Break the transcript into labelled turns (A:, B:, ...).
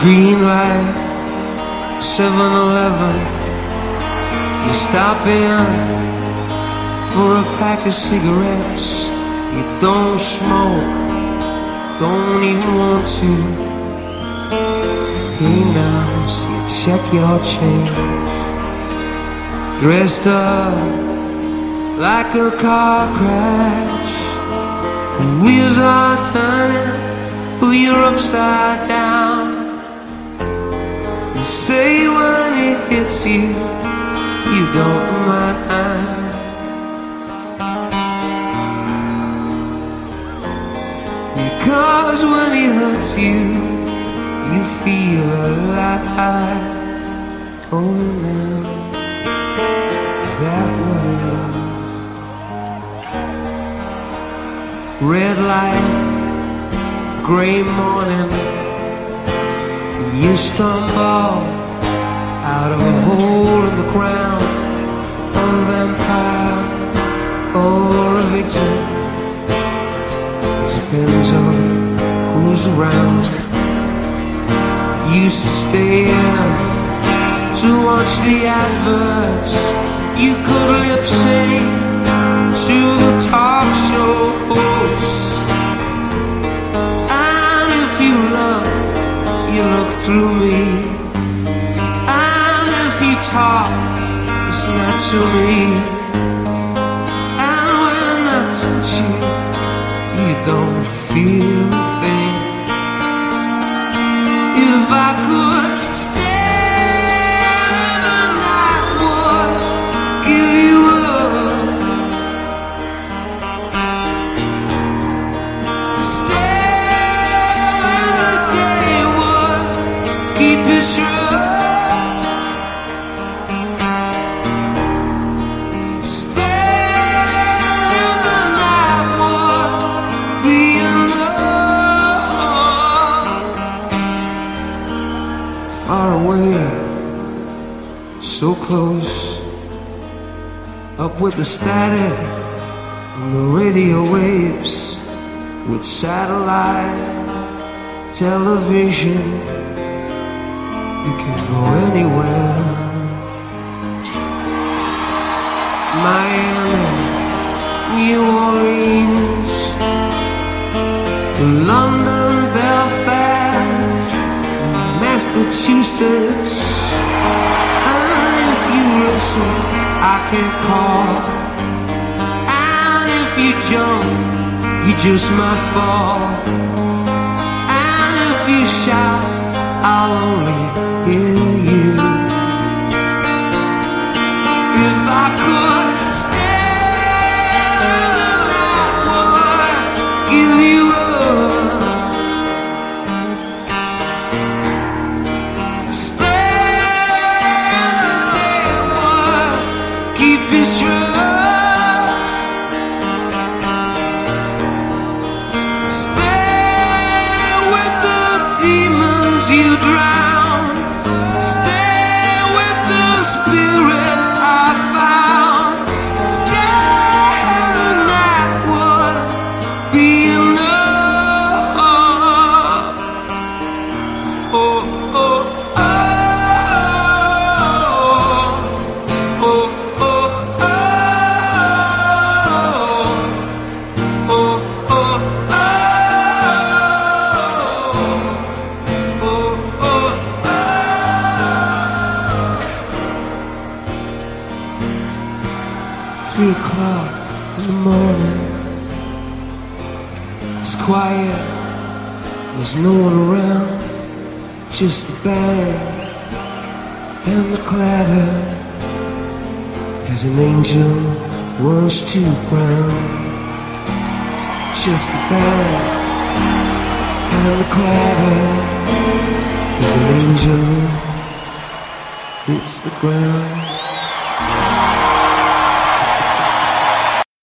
A: Green light, 7-Eleven. You stop in for a pack of cigarettes. You don't smoke, don't even want to. Hey now, so you check your change. Dressed up like a car crash. The wheels are turning, but you're upside down. Say when it hits you, you don't mind. Because when he hurts you, you feel alive. Oh, now, is that what it is? Red light, gray morning. You stumble out of a hole in the ground, a vampire or a victim. It depends on who's around. Used to stay in to watch the adverts. You could lip sync to the talk show hosts. Through me. And if you talk, it's not to me. And when I touch you, you don't feel a thing. If I could stand Far away, so close. Up with the static and the radio waves with satellite television. You can go anywhere. Miami, New Orleans, London, Belfast, Massachusetts. And if you listen, I can call. And if you jump, you just might fall. And if you shout, I'll only you. Three o'clock in the morning. It's quiet. There's no one around. Just the bang and the clatter. As an angel wants to ground. Just the bang and the clatter. As an angel hits the ground.